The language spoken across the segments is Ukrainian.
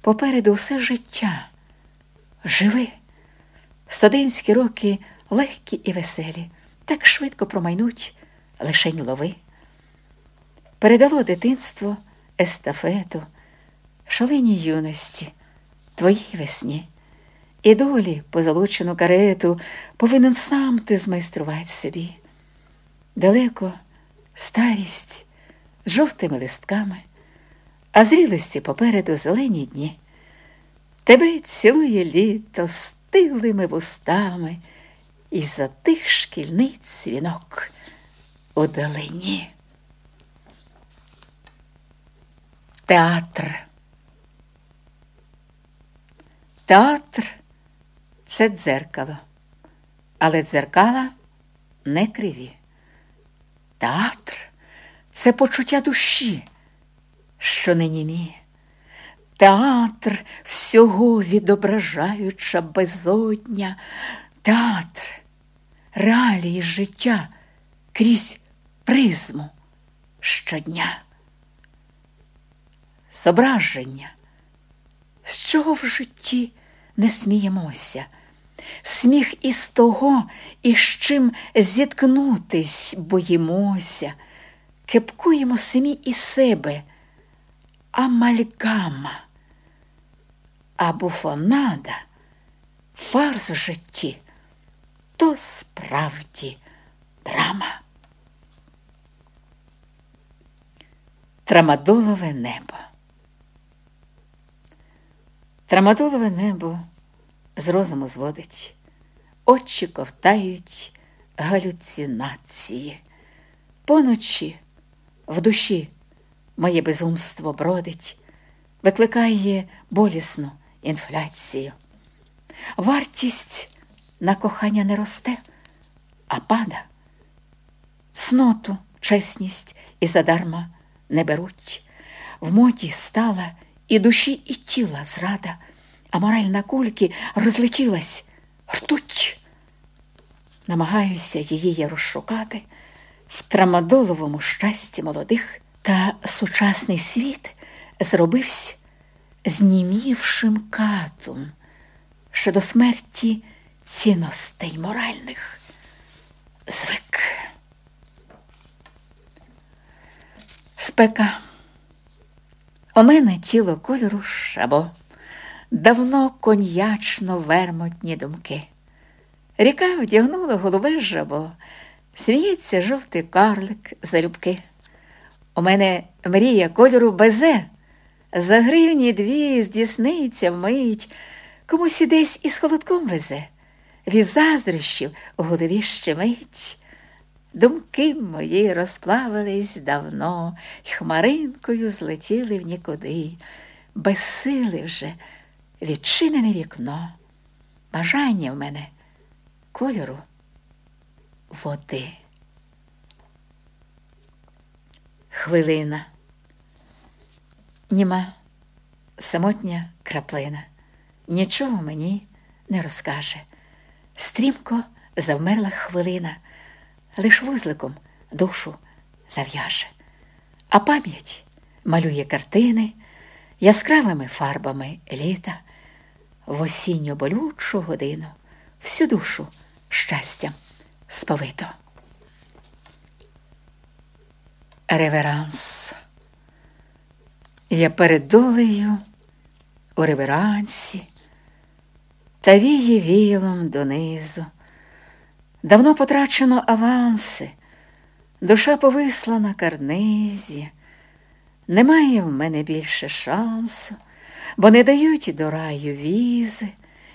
попереду все життя. Живи. Студентські роки легкі і веселі, так швидко промайнуть, лишень лови. Передало дитинство естафету, шаленій юності, твоїй весні, і долі позолочену карету повинен сам ти змайструвати собі. Далеко старість з жовтими листками, а зрілості попереду зелені дні. Тебе цілує літо стиглими вустами і затих шкільний дзвінок у далині. Театр. Театр це дзеркало, але дзеркала не криві. Театр це почуття душі, що не німі. Театр всього відображаюча безодня, театр реалії життя крізь призму щодня. Зображення, з чого в житті не сміємося, сміх із того, із чим зіткнутись боїмося, кепкуємо самі із себе, амальгама, а буфонада, фарс в житті, то справді драма. Трамадолове небо. Трамадолове небо з розуму зводить, очі ковтають галюцинації. Поночі в душі моє безумство бродить, викликає болісну інфляцію. Вартість на кохання не росте, а пада. Цноту, чесність і задарма не беруть. В моді стала і душі, і тіла зрада, а мораль на кульки розлетілась ртуть. Намагаюся її розшукати в трамадоловому щасті молодих, та сучасний світ зробився знімівшим катом, що до смерті цінностей моральних звик. Спека. У мене тіло кольору шабо, давно коньячно вермотні думки. Ріка вдягнула голубе жабо, сміється жовтий карлик залюбки. У мене мрія кольору безе, за гривні дві здійсниться вмить, комусь і десь із холодком везе, від заздрощів у голові щемить. Думки мої розплавились давно, й хмаринкою злетіли в нікуди, без сили вже відчинене вікно, бажання в мене кольору води. Хвилина, німа, самотня краплина, нічого мені не розкаже. Стрімко завмерла хвилина. Лиш вузликом душу зав'яже, а пам'ять малює картини яскравими фарбами літа, в осінню болючу годину всю душу щастям сповито. Реверанс. Я перед долею у реверансі та віє віялом донизу. Давно потрачено аванси, душа повисла на карнизі, немає в мене більше шансу, бо не дають до раю візи,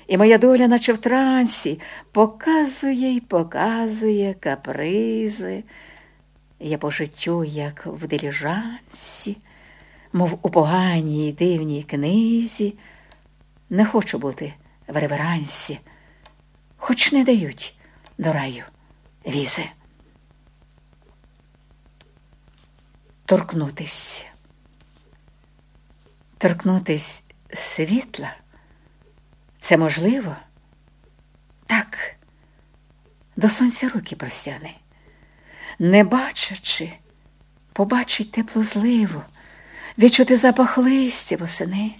і моя доля, наче в трансі, показує й показує капризи. Я по життю, як в диліжансі, мов у поганій дивній книзі, не хочу бути в реверансі, хоч не дають до раю візи. Торкнутись, торкнутись світла. Це можливо? Так, до сонця руки простяни, не бачачи, побачить теплу зливу, відчути запах листя восени.